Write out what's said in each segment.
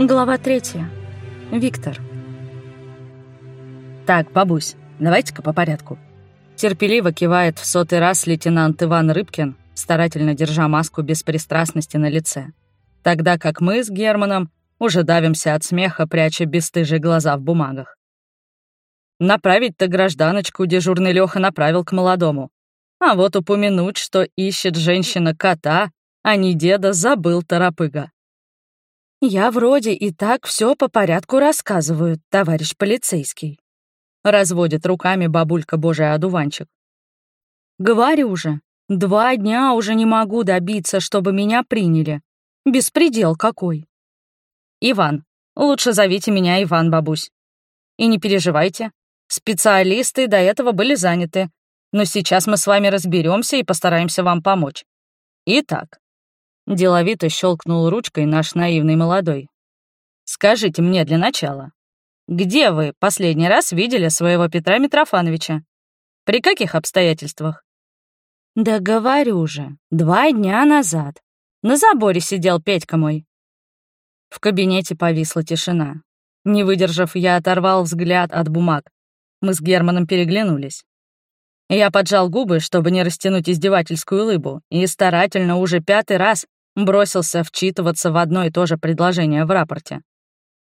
Глава третья. Виктор. «Так, бабусь, давайте-ка по порядку». Терпеливо кивает в сотый раз лейтенант Иван Рыбкин, старательно держа маску беспристрастности на лице. Тогда как мы с Германом уже давимся от смеха, пряча бесстыжие глаза в бумагах. Направить-то гражданочку дежурный Лёха направил к молодому. А вот упомянуть, что ищет женщина кота, а не деда, забыл торопыга. «Я вроде и так все по порядку рассказываю, товарищ полицейский», — разводит руками бабулька Божий одуванчик. «Говорю уже, два дня уже не могу добиться, чтобы меня приняли. Беспредел какой». «Иван, лучше зовите меня Иван, бабусь. И не переживайте, специалисты до этого были заняты, но сейчас мы с вами разберемся и постараемся вам помочь. Итак, Деловито щелкнул ручкой наш наивный молодой. «Скажите мне для начала, где вы последний раз видели своего Петра Митрофановича? При каких обстоятельствах?» «Да говорю же, два дня назад. На заборе сидел Петька мой». В кабинете повисла тишина. Не выдержав, я оторвал взгляд от бумаг. Мы с Германом переглянулись. Я поджал губы, чтобы не растянуть издевательскую улыбу, и старательно уже пятый раз бросился вчитываться в одно и то же предложение в рапорте.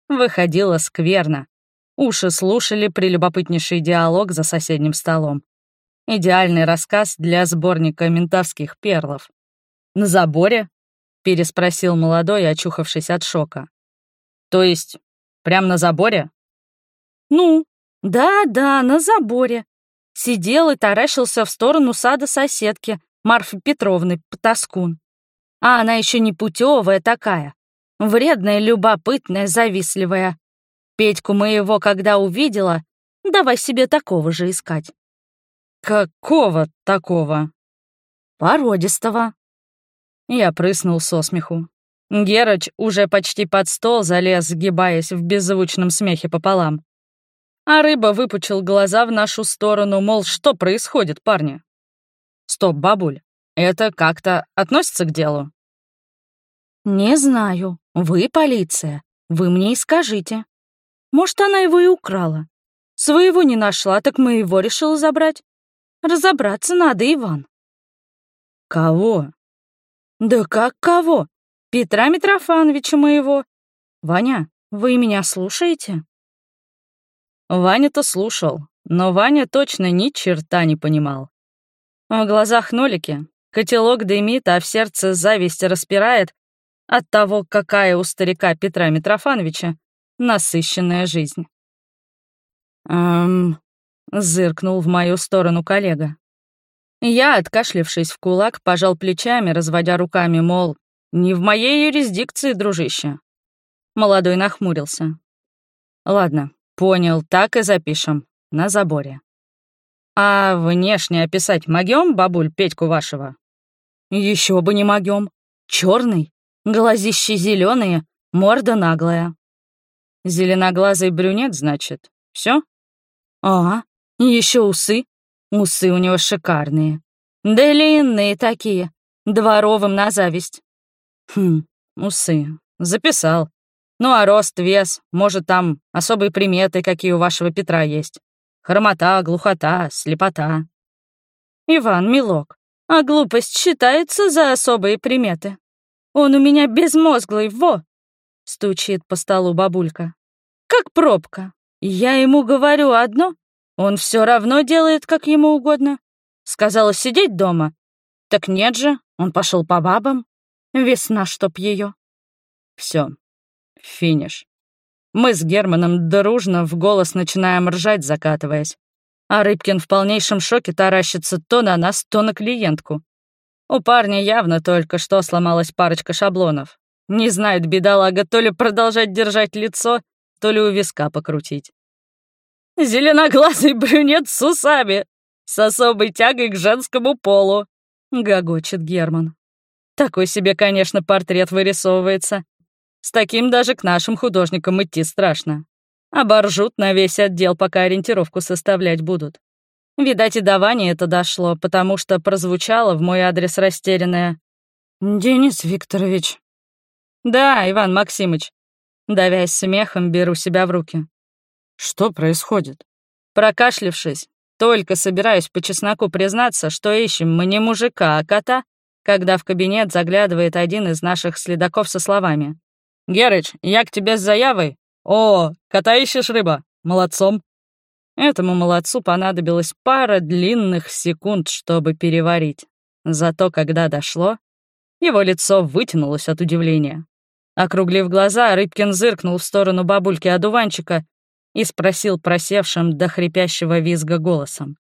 Выходило скверно. Уши слушали прелюбопытнейший диалог за соседним столом. Идеальный рассказ для сборника ментовских перлов. «На заборе?» — переспросил молодой, очухавшись от шока. «То есть, прям на заборе?» «Ну, да-да, на заборе. Сидел и таращился в сторону сада соседки, Марфы Петровны, Потаскун. А она еще не путевая такая. Вредная, любопытная, завистливая. Петьку моего, когда увидела, давай себе такого же искать. Какого такого? Породистого. Я прыснул со смеху. Герач уже почти под стол залез, сгибаясь в беззвучном смехе пополам. А рыба выпучил глаза в нашу сторону, мол, что происходит, парни? Стоп, бабуль, это как-то относится к делу? Не знаю. Вы полиция. Вы мне и скажите. Может, она его и украла. Своего не нашла, так мы его решила забрать. Разобраться надо, Иван. Кого? Да как кого? Петра Митрофановича моего. Ваня, вы меня слушаете? Ваня-то слушал, но Ваня точно ни черта не понимал. В глазах нолики, Котелок дымит, а в сердце зависть распирает от того, какая у старика Петра Митрофановича насыщенная жизнь. «Эм...» — зыркнул в мою сторону коллега. Я, откашлившись в кулак, пожал плечами, разводя руками, мол, не в моей юрисдикции, дружище. Молодой нахмурился. Ладно, понял, так и запишем. На заборе. А внешне описать могем, бабуль, Петьку вашего? Еще бы не могем. Черный, глазищи зеленые, морда наглая. Зеленоглазый брюнет, значит. Все? А, еще усы. Усы у него шикарные. Длинные такие, дворовым на зависть. Хм, усы. Записал. Ну а рост, вес, может, там особые приметы, какие у вашего Петра есть. Хромота, глухота, слепота. Иван, милок, а глупость считается за особые приметы. Он у меня безмозглый, во!» — стучит по столу бабулька. «Как пробка. Я ему говорю одно, он все равно делает, как ему угодно. Сказала сидеть дома. Так нет же, он пошел по бабам. Весна, чтоб ее. Все, финиш. Мы с Германом дружно в голос начинаем ржать, закатываясь а Рыбкин в полнейшем шоке таращится то на нас, то на клиентку. У парня явно только что сломалась парочка шаблонов. Не знает бедолага то ли продолжать держать лицо, то ли у виска покрутить. «Зеленоглазый брюнет с усами, с особой тягой к женскому полу», — гогочет Герман. Такой себе, конечно, портрет вырисовывается. С таким даже к нашим художникам идти страшно. Оборжут на весь отдел, пока ориентировку составлять будут. Видать, и до Вани это дошло, потому что прозвучало в мой адрес растерянное. «Денис Викторович». «Да, Иван Максимыч. Давясь смехом, беру себя в руки. Что происходит? Прокашлившись, только собираюсь по чесноку признаться, что ищем мы не мужика, а кота, когда в кабинет заглядывает один из наших следаков со словами. «Герыч, я к тебе с заявой. О, кота ищешь, рыба? Молодцом!» Этому молодцу понадобилось пара длинных секунд, чтобы переварить. Зато когда дошло, его лицо вытянулось от удивления. Округлив глаза, Рыбкин зыркнул в сторону бабульки-одуванчика и спросил просевшим до хрипящего визга голосом.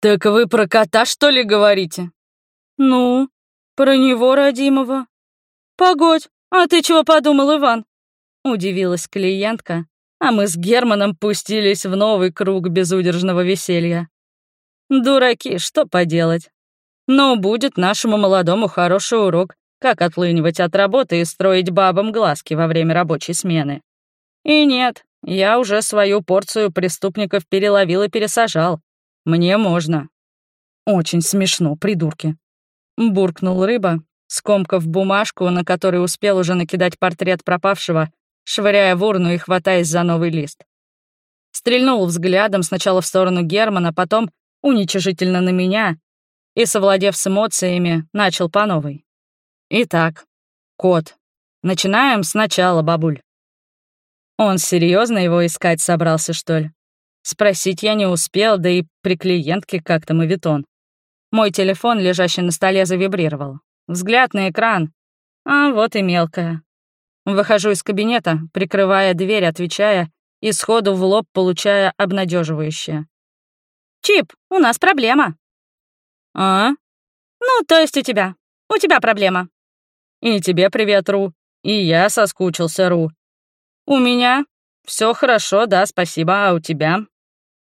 «Так вы про кота, что ли, говорите?» «Ну, про него, родимого». «Погодь, а ты чего подумал, Иван?» Удивилась клиентка, а мы с Германом пустились в новый круг безудержного веселья. Дураки, что поделать. Но будет нашему молодому хороший урок, как отлынивать от работы и строить бабам глазки во время рабочей смены. И нет, я уже свою порцию преступников переловил и пересажал. Мне можно. Очень смешно, придурки. Буркнул рыба, скомкав бумажку, на которой успел уже накидать портрет пропавшего, швыряя в урну и хватаясь за новый лист. Стрельнул взглядом сначала в сторону Германа, потом уничижительно на меня и, совладев с эмоциями, начал по новой. Итак, кот. Начинаем сначала, бабуль. Он серьезно его искать собрался, что ли? Спросить я не успел, да и при клиентке как-то мавитон. Мой телефон, лежащий на столе, завибрировал. Взгляд на экран. А вот и мелкая. Выхожу из кабинета, прикрывая дверь, отвечая, и сходу в лоб получая обнадеживающее. «Чип, у нас проблема». «А?» «Ну, то есть у тебя. У тебя проблема». «И тебе привет, Ру. И я соскучился, Ру. У меня все хорошо, да, спасибо, а у тебя?»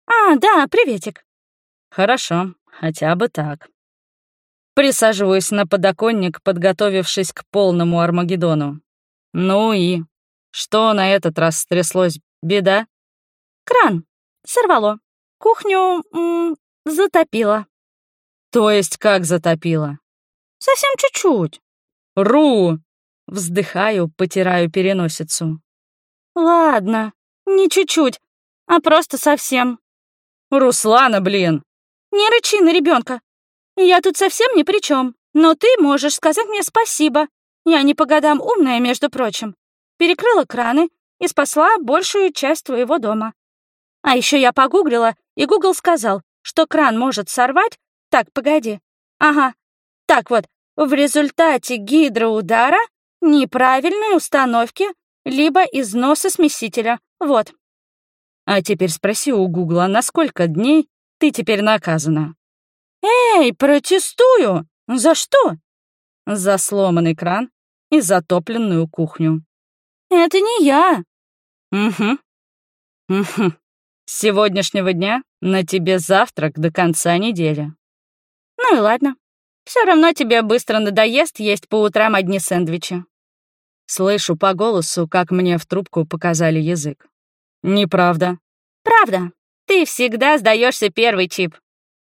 «А, да, приветик». «Хорошо, хотя бы так». Присаживаюсь на подоконник, подготовившись к полному Армагеддону. Ну и? Что на этот раз стряслось? Беда? Кран. Сорвало. Кухню м затопило. То есть как затопило? Совсем чуть-чуть. Ру! Вздыхаю, потираю переносицу. Ладно, не чуть-чуть, а просто совсем. Руслана, блин! Не рычи на ребенка. Я тут совсем ни при чем, но ты можешь сказать мне спасибо. Я не по годам умная, между прочим. Перекрыла краны и спасла большую часть твоего дома. А еще я погуглила, и Гугл сказал, что кран может сорвать... Так, погоди. Ага. Так вот, в результате гидроудара, неправильной установки, либо износа смесителя. Вот. А теперь спроси у Гугла, на сколько дней ты теперь наказана? «Эй, протестую! За что?» «За сломанный кран и затопленную кухню». «Это не я». «Угу. Угу. С сегодняшнего дня на тебе завтрак до конца недели». «Ну и ладно. Все равно тебе быстро надоест есть по утрам одни сэндвичи». Слышу по голосу, как мне в трубку показали язык. «Неправда». «Правда. Ты всегда сдаешься первый чип.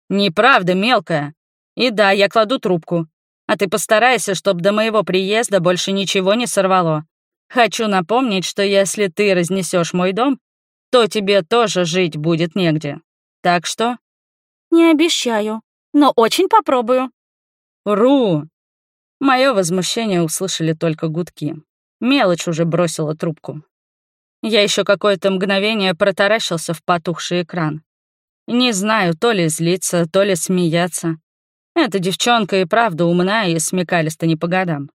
«Неправда, мелкая. И да, я кладу трубку. А ты постарайся, чтобы до моего приезда больше ничего не сорвало. Хочу напомнить, что если ты разнесешь мой дом, то тебе тоже жить будет негде. Так что...» «Не обещаю, но очень попробую». «Ру!» Мое возмущение услышали только гудки. Мелочь уже бросила трубку. Я еще какое-то мгновение протаращился в потухший экран. Не знаю, то ли злиться, то ли смеяться. Эта девчонка и правда умна и смекалиста не по годам.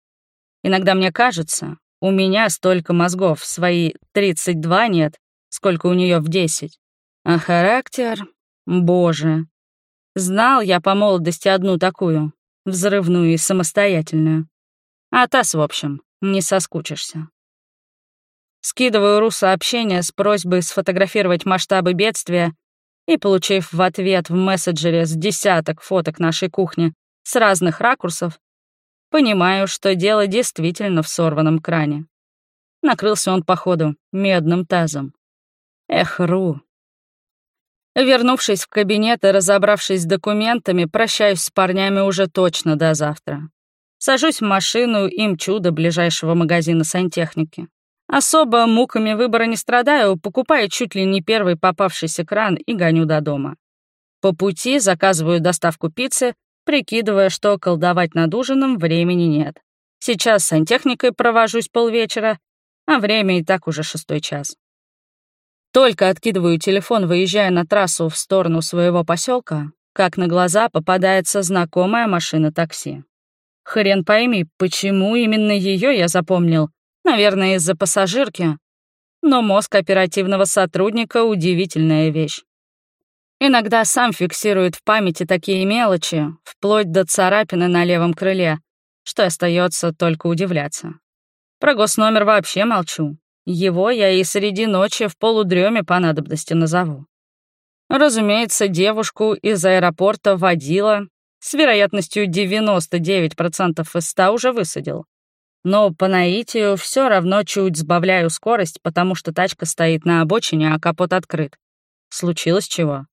Иногда мне кажется, у меня столько мозгов свои 32 нет, сколько у нее в 10. А характер... Боже. Знал я по молодости одну такую, взрывную и самостоятельную. А тас, в общем, не соскучишься. Скидываю Ру сообщение с просьбой сфотографировать масштабы бедствия и, получив в ответ в мессенджере с десяток фоток нашей кухни с разных ракурсов, понимаю, что дело действительно в сорванном кране. Накрылся он, походу, медным тазом. Эх, Ру. Вернувшись в кабинет и разобравшись с документами, прощаюсь с парнями уже точно до завтра. Сажусь в машину и мчу до ближайшего магазина сантехники. Особо муками выбора не страдаю, покупаю чуть ли не первый попавшийся кран и гоню до дома. По пути заказываю доставку пиццы, прикидывая, что колдовать над ужином времени нет. Сейчас с сантехникой провожусь полвечера, а время и так уже шестой час. Только откидываю телефон, выезжая на трассу в сторону своего поселка, как на глаза попадается знакомая машина такси. Хрен пойми, почему именно ее я запомнил. Наверное, из-за пассажирки. Но мозг оперативного сотрудника — удивительная вещь. Иногда сам фиксирует в памяти такие мелочи, вплоть до царапины на левом крыле, что остается только удивляться. Про госномер вообще молчу. Его я и среди ночи в полудреме по надобности назову. Разумеется, девушку из аэропорта водила, с вероятностью 99% из 100 уже высадил. Но по наитию все равно чуть сбавляю скорость, потому что тачка стоит на обочине, а капот открыт. Случилось чего?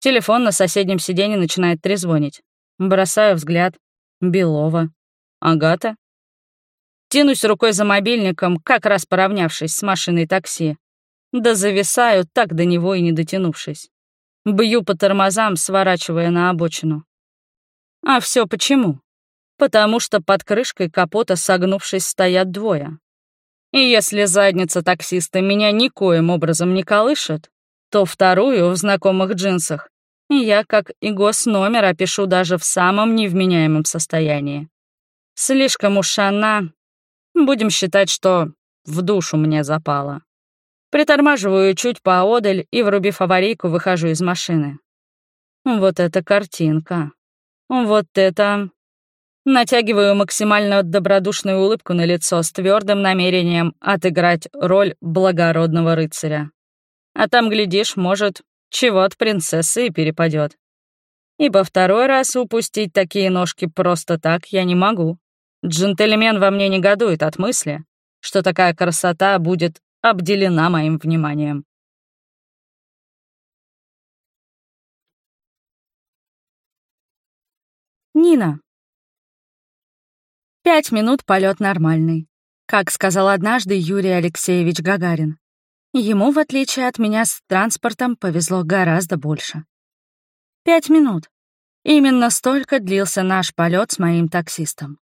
Телефон на соседнем сиденье начинает трезвонить. Бросаю взгляд. Белова. Агата? Тянусь рукой за мобильником, как раз поравнявшись с машиной такси. Да зависаю, так до него и не дотянувшись. Бью по тормозам, сворачивая на обочину. А все почему? Потому что под крышкой капота, согнувшись, стоят двое. И если задница таксиста меня никоим образом не колышет, то вторую в знакомых джинсах я как и госномер опишу даже в самом невменяемом состоянии. Слишком уж она Будем считать, что в душу мне запало. Притормаживаю чуть поодаль и, врубив аварийку, выхожу из машины. Вот эта картинка. Вот это... Натягиваю максимально добродушную улыбку на лицо с твердым намерением отыграть роль благородного рыцаря. А там, глядишь, может, чего от принцессы и перепадет. Ибо второй раз упустить такие ножки просто так я не могу. Джентльмен во мне негодует от мысли, что такая красота будет обделена моим вниманием. Нина. Пять минут полет нормальный. Как сказал однажды Юрий Алексеевич Гагарин. Ему, в отличие от меня, с транспортом повезло гораздо больше. Пять минут. Именно столько длился наш полет с моим таксистом.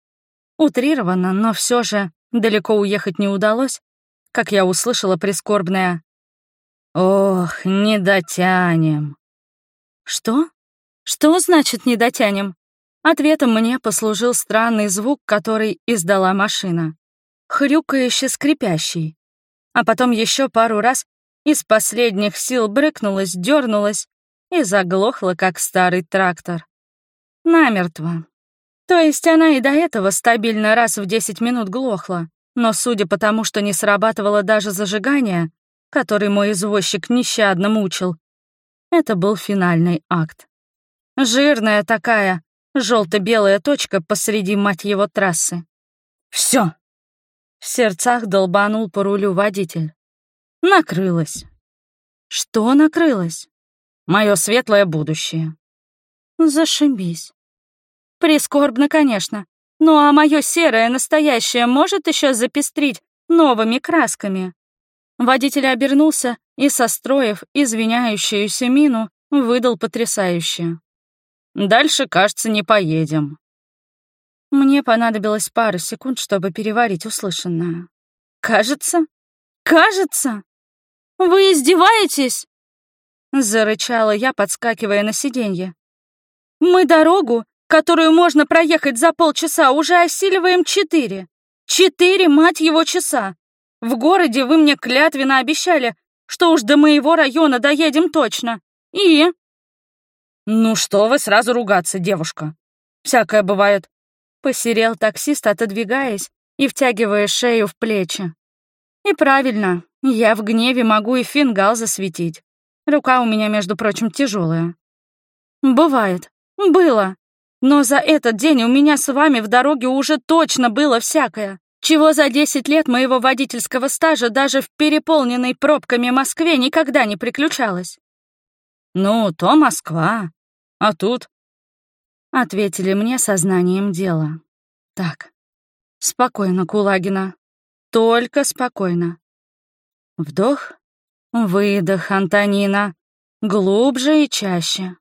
Утрированно, но все же далеко уехать не удалось, как я услышала прискорбное «Ох, не дотянем». «Что? Что значит «не дотянем»?» Ответом мне послужил странный звук, который издала машина. Хрюкающе скрипящий. А потом еще пару раз из последних сил брыкнулась, дернулась и заглохла, как старый трактор. Намертво. То есть она и до этого стабильно раз в 10 минут глохла, но судя по тому, что не срабатывало даже зажигание, который мой извозчик нещадно мучил, это был финальный акт. Жирная такая, желто белая точка посреди, мать его, трассы. Все. В сердцах долбанул по рулю водитель. Накрылась. Что накрылось? Мое светлое будущее. Зашибись. Прискорбно, конечно. Ну а мое серое настоящее может еще запестрить новыми красками. Водитель обернулся и, состроив извиняющуюся мину, выдал потрясающе. «Дальше, кажется, не поедем». Мне понадобилось пара секунд, чтобы переварить услышанное. «Кажется? Кажется? Вы издеваетесь?» Зарычала я, подскакивая на сиденье. «Мы дорогу которую можно проехать за полчаса, уже осиливаем четыре. Четыре, мать его, часа. В городе вы мне клятвенно обещали, что уж до моего района доедем точно. И... Ну что вы сразу ругаться, девушка? Всякое бывает. Посерел таксист, отодвигаясь и втягивая шею в плечи. И правильно, я в гневе могу и фингал засветить. Рука у меня, между прочим, тяжелая. Бывает. Было. Но за этот день у меня с вами в дороге уже точно было всякое, чего за 10 лет моего водительского стажа даже в переполненной пробками Москве никогда не приключалось. «Ну, то Москва, а тут...» Ответили мне сознанием дела. «Так, спокойно, Кулагина. только спокойно. Вдох, выдох, Антонина. Глубже и чаще.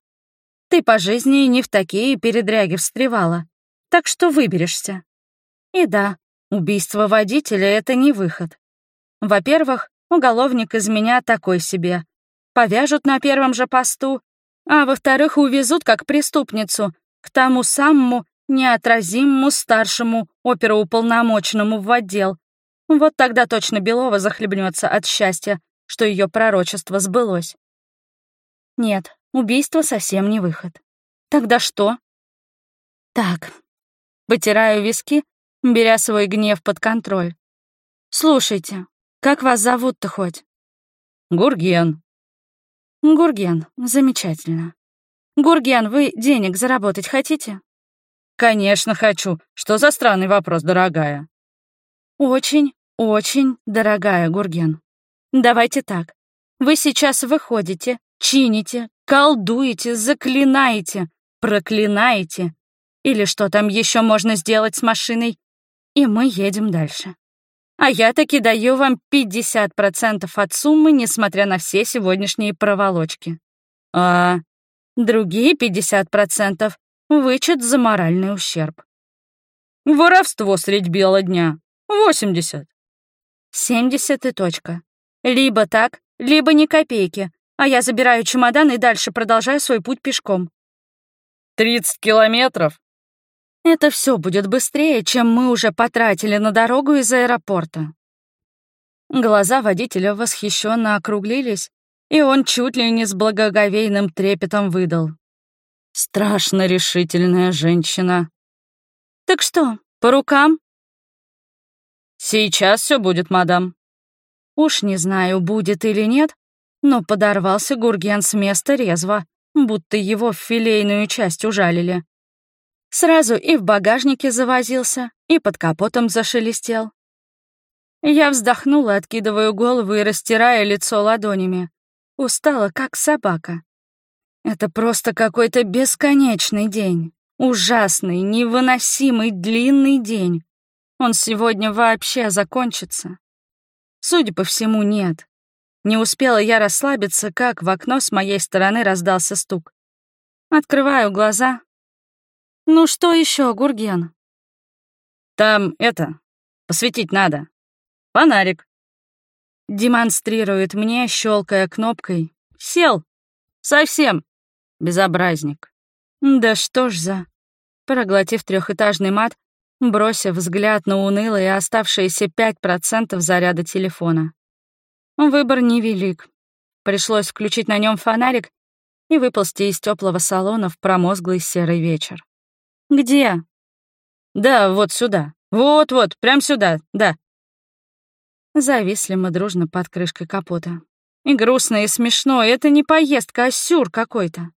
Ты по жизни не в такие передряги встревала, так что выберешься. И да, убийство водителя — это не выход. Во-первых, уголовник из меня такой себе. Повяжут на первом же посту, а во-вторых, увезут как преступницу к тому самому неотразимому старшему оперуполномоченному в отдел. Вот тогда точно Белова захлебнется от счастья, что ее пророчество сбылось. Нет, убийство совсем не выход. Тогда что? Так, потираю виски, беря свой гнев под контроль. Слушайте, как вас зовут-то хоть? Гурген. Гурген, замечательно. Гурген, вы денег заработать хотите? Конечно, хочу. Что за странный вопрос, дорогая? Очень, очень дорогая, Гурген. Давайте так. Вы сейчас выходите, чините, колдуете, заклинаете, проклинаете. Или что там еще можно сделать с машиной? И мы едем дальше. А я таки даю вам 50% от суммы, несмотря на все сегодняшние проволочки. А другие 50% вычет за моральный ущерб. Воровство средь бела дня. 80. 70 и точка. Либо так, либо ни копейки, а я забираю чемодан и дальше продолжаю свой путь пешком. 30 километров? Это все будет быстрее, чем мы уже потратили на дорогу из аэропорта. Глаза водителя восхищенно округлились, и он чуть ли не с благоговейным трепетом выдал. «Страшно решительная женщина». «Так что, по рукам?» «Сейчас все будет, мадам». Уж не знаю, будет или нет, но подорвался Гурген с места резво, будто его в филейную часть ужалили. Сразу и в багажнике завозился, и под капотом зашелестел. Я вздохнула, откидывая голову и растирая лицо ладонями. Устала, как собака. Это просто какой-то бесконечный день. Ужасный, невыносимый, длинный день. Он сегодня вообще закончится. Судя по всему, нет. Не успела я расслабиться, как в окно с моей стороны раздался стук. Открываю глаза. «Ну что еще, Гурген?» «Там это, посветить надо. Фонарик». Демонстрирует мне, щелкая кнопкой. «Сел! Совсем! Безобразник!» «Да что ж за...» Проглотив трехэтажный мат, бросив взгляд на унылые оставшиеся 5% заряда телефона. Выбор невелик. Пришлось включить на нем фонарик и выползти из теплого салона в промозглый серый вечер. «Где?» «Да, вот сюда. Вот-вот, прям сюда, да». Зависли мы дружно под крышкой капота. И грустно, и смешно, это не поездка, а сюр какой-то.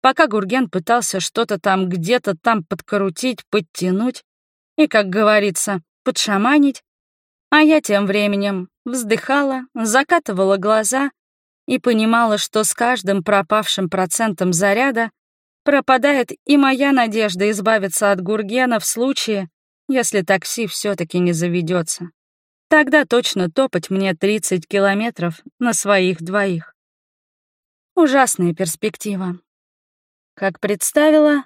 Пока Гурген пытался что-то там где-то там подкрутить, подтянуть и, как говорится, подшаманить, а я тем временем вздыхала, закатывала глаза и понимала, что с каждым пропавшим процентом заряда пропадает и моя надежда избавиться от Гургена в случае, если такси все таки не заведется. Тогда точно топать мне 30 километров на своих двоих. Ужасная перспектива. Как представила,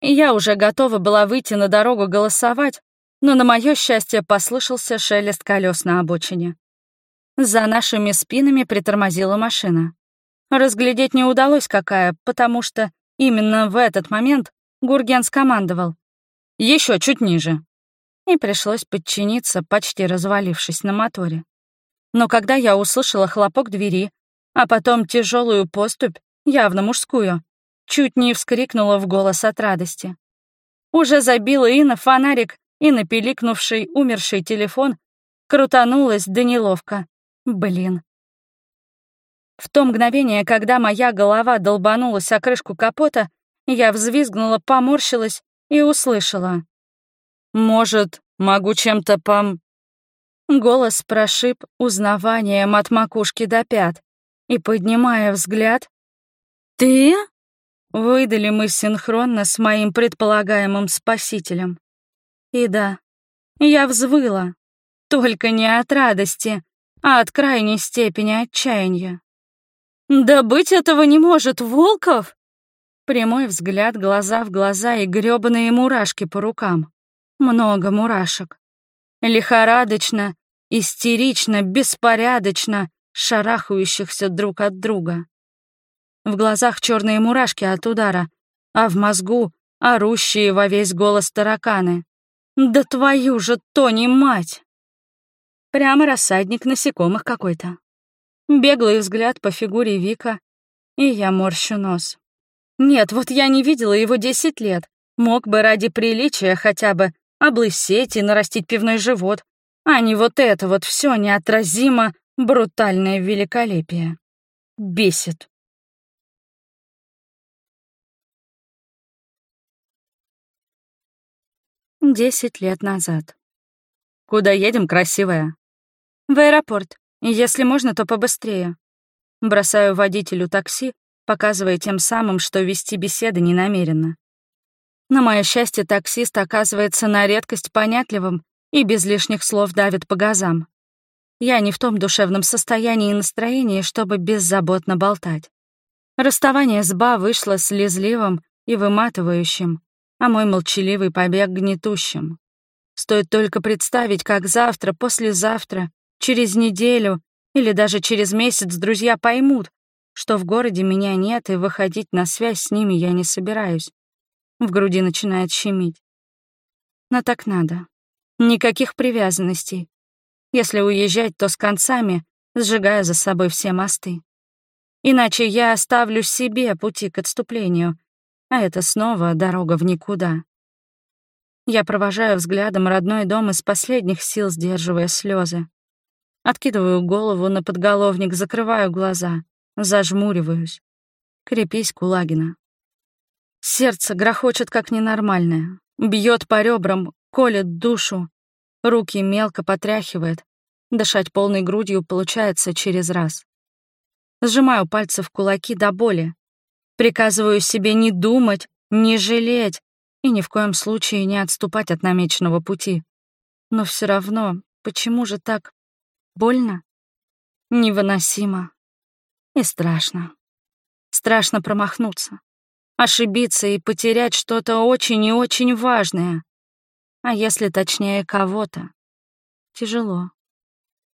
я уже готова была выйти на дорогу голосовать, но на мое счастье послышался шелест колес на обочине. За нашими спинами притормозила машина. Разглядеть не удалось какая, потому что именно в этот момент Гурген скомандовал. Еще чуть ниже. И пришлось подчиниться, почти развалившись на моторе. Но когда я услышала хлопок двери, а потом тяжелую поступь, явно мужскую, чуть не вскрикнула в голос от радости. Уже забила и на фонарик, и на пиликнувший умерший телефон крутанулась да неловко. Блин. В то мгновение, когда моя голова долбанулась о крышку капота, я взвизгнула, поморщилась и услышала. «Может, могу чем-то пом...» Голос прошиб узнаванием от макушки до пят, и, поднимая взгляд, «Ты?» Выдали мы синхронно с моим предполагаемым спасителем. И да, я взвыла. только не от радости, а от крайней степени отчаяния. «Да быть этого не может, Волков!» Прямой взгляд, глаза в глаза и грёбаные мурашки по рукам. Много мурашек. Лихорадочно, истерично, беспорядочно, шарахающихся друг от друга. В глазах черные мурашки от удара, а в мозгу орущие во весь голос тараканы. «Да твою же, Тони, мать!» Прямо рассадник насекомых какой-то. Беглый взгляд по фигуре Вика, и я морщу нос. Нет, вот я не видела его десять лет. Мог бы ради приличия хотя бы облысеть и нарастить пивной живот, а не вот это вот все неотразимо брутальное великолепие. Бесит. Десять лет назад. «Куда едем, красивая?» «В аэропорт. Если можно, то побыстрее». Бросаю водителю такси, показывая тем самым, что вести беседы не намерена. На мое счастье, таксист оказывается на редкость понятливым и без лишних слов давит по газам. Я не в том душевном состоянии и настроении, чтобы беззаботно болтать. Расставание с Ба вышло слезливым и выматывающим, а мой молчаливый побег гнетущим. Стоит только представить, как завтра, послезавтра, через неделю или даже через месяц друзья поймут, что в городе меня нет, и выходить на связь с ними я не собираюсь. В груди начинает щемить. Но так надо. Никаких привязанностей. Если уезжать, то с концами, сжигая за собой все мосты. Иначе я оставлю себе пути к отступлению, а это снова дорога в никуда. Я провожаю взглядом родной дом из последних сил, сдерживая слезы. Откидываю голову на подголовник, закрываю глаза, зажмуриваюсь. Крепись, Кулагина. Сердце грохочет как ненормальное, бьет по ребрам, колет душу, руки мелко потряхивает, дышать полной грудью получается через раз. Сжимаю пальцы в кулаки до боли, приказываю себе не думать, не жалеть и ни в коем случае не отступать от намеченного пути. Но все равно, почему же так больно? Невыносимо и страшно. Страшно промахнуться ошибиться и потерять что-то очень и очень важное. А если точнее кого-то? Тяжело.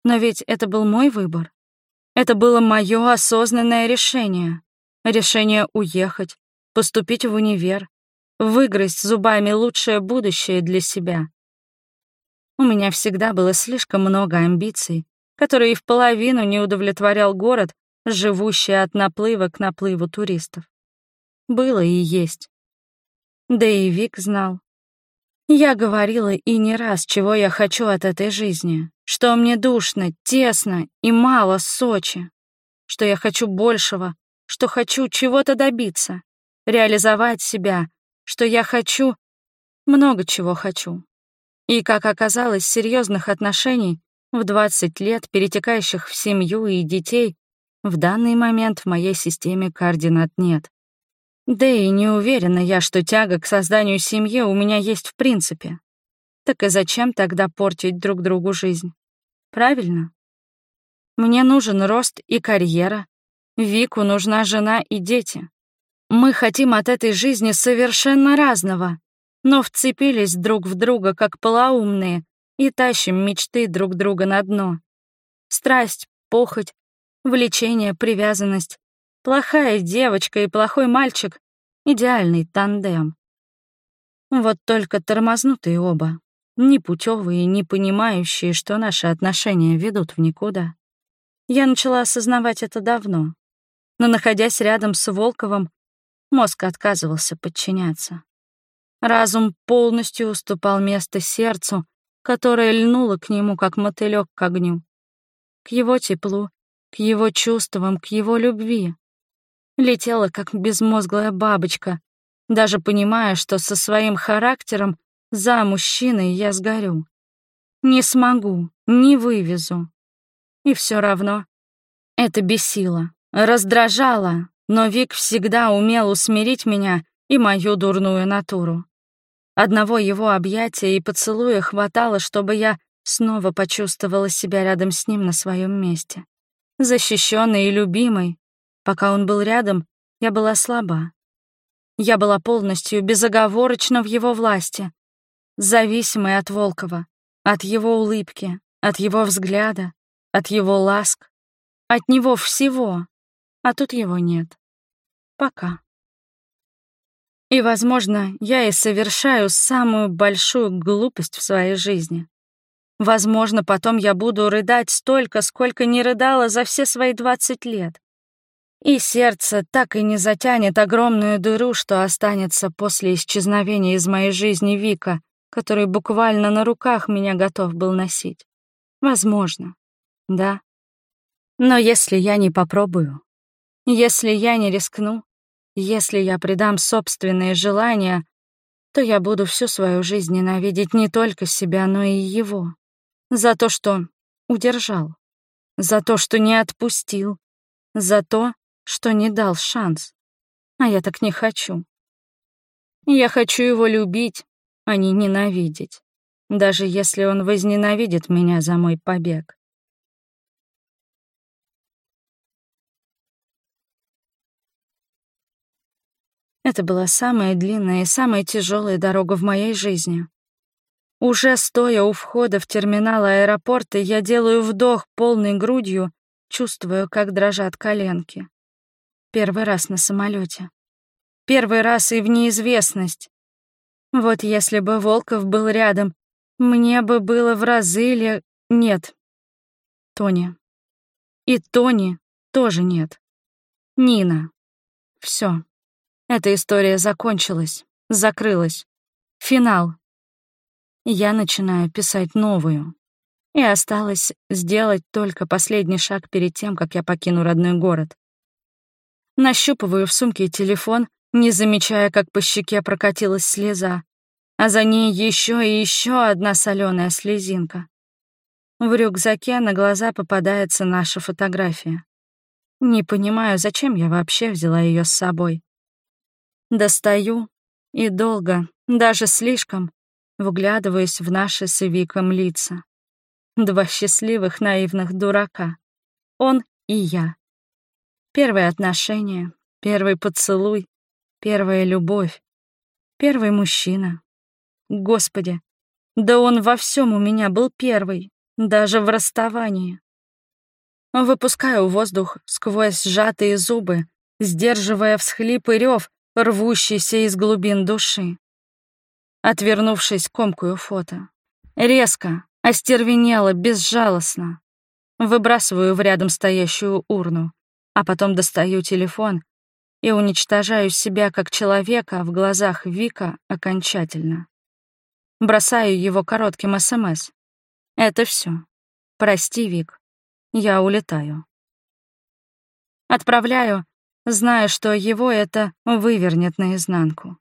Но ведь это был мой выбор. Это было мое осознанное решение. Решение уехать, поступить в универ, выгрызть зубами лучшее будущее для себя. У меня всегда было слишком много амбиций, которые и в половину не удовлетворял город, живущий от наплыва к наплыву туристов. Было и есть. Да и Вик знал. Я говорила и не раз, чего я хочу от этой жизни, что мне душно, тесно и мало Сочи, что я хочу большего, что хочу чего-то добиться, реализовать себя, что я хочу много чего хочу. И, как оказалось, серьезных отношений в 20 лет, перетекающих в семью и детей, в данный момент в моей системе координат нет. Да и не уверена я, что тяга к созданию семьи у меня есть в принципе. Так и зачем тогда портить друг другу жизнь? Правильно? Мне нужен рост и карьера. Вику нужна жена и дети. Мы хотим от этой жизни совершенно разного, но вцепились друг в друга как полоумные и тащим мечты друг друга на дно. Страсть, похоть, влечение, привязанность Плохая девочка и плохой мальчик — идеальный тандем. Вот только тормознутые оба, непутевые, не понимающие, что наши отношения ведут в никуда. Я начала осознавать это давно, но, находясь рядом с Волковым, мозг отказывался подчиняться. Разум полностью уступал место сердцу, которое льнуло к нему, как мотылек к огню, к его теплу, к его чувствам, к его любви. Летела, как безмозглая бабочка, даже понимая, что со своим характером за мужчиной я сгорю. Не смогу, не вывезу. И все равно это бесило, раздражало, но Вик всегда умел усмирить меня и мою дурную натуру. Одного его объятия и поцелуя хватало, чтобы я снова почувствовала себя рядом с ним на своем месте. Защищенной и любимой. Пока он был рядом, я была слаба. Я была полностью, безоговорочно в его власти, зависимой от Волкова, от его улыбки, от его взгляда, от его ласк, от него всего. А тут его нет. Пока. И, возможно, я и совершаю самую большую глупость в своей жизни. Возможно, потом я буду рыдать столько, сколько не рыдала за все свои двадцать лет. И сердце так и не затянет огромную дыру, что останется после исчезновения из моей жизни Вика, который буквально на руках меня готов был носить. Возможно, да. Но если я не попробую, если я не рискну, если я предам собственные желания, то я буду всю свою жизнь ненавидеть не только себя, но и его. За то, что удержал. За то, что не отпустил. За то, что не дал шанс. А я так не хочу. Я хочу его любить, а не ненавидеть, даже если он возненавидит меня за мой побег. Это была самая длинная и самая тяжелая дорога в моей жизни. Уже стоя у входа в терминал аэропорта, я делаю вдох полной грудью, чувствую, как дрожат коленки. Первый раз на самолете. Первый раз и в неизвестность. Вот если бы Волков был рядом, мне бы было в разы или... Нет. Тони. И Тони тоже нет. Нина. Все. Эта история закончилась, закрылась. Финал. Я начинаю писать новую. И осталось сделать только последний шаг перед тем, как я покину родной город. Нащупываю в сумке телефон, не замечая, как по щеке прокатилась слеза, а за ней еще и еще одна соленая слезинка. В рюкзаке на глаза попадается наша фотография. Не понимаю, зачем я вообще взяла ее с собой. Достаю и долго, даже слишком, вглядываясь в наши с Виком лица. Два счастливых наивных дурака. Он и я. Первое отношение, первый поцелуй, первая любовь, первый мужчина. Господи, да он во всем у меня был первый, даже в расставании. Выпускаю воздух сквозь сжатые зубы, сдерживая всхлип и рев, рвущийся из глубин души. Отвернувшись, комкую фото. Резко, остервенело, безжалостно. Выбрасываю в рядом стоящую урну, а потом достаю телефон и уничтожаю себя как человека в глазах Вика окончательно. Бросаю его коротким СМС. Это все. Прости, Вик. Я улетаю. Отправляю зная, что его это вывернет наизнанку.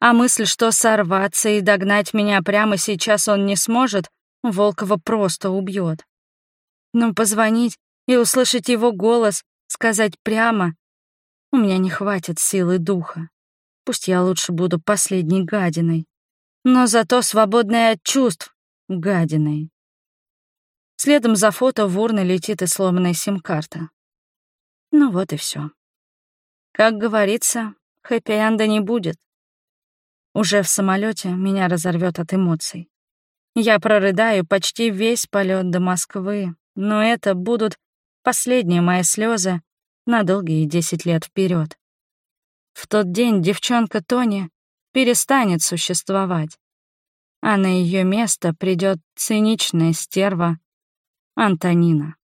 А мысль, что сорваться и догнать меня прямо сейчас он не сможет, Волкова просто убьет. Но позвонить и услышать его голос, сказать прямо, у меня не хватит силы духа. Пусть я лучше буду последней гадиной, но зато свободной от чувств гадиной. Следом за фото в урны летит и сломанная сим-карта. Ну вот и все. Как говорится, хэппи-энда не будет. Уже в самолете меня разорвет от эмоций. Я прорыдаю почти весь полет до Москвы, но это будут последние мои слезы на долгие десять лет вперед. В тот день девчонка Тони перестанет существовать, а на ее место придет циничная стерва Антонина.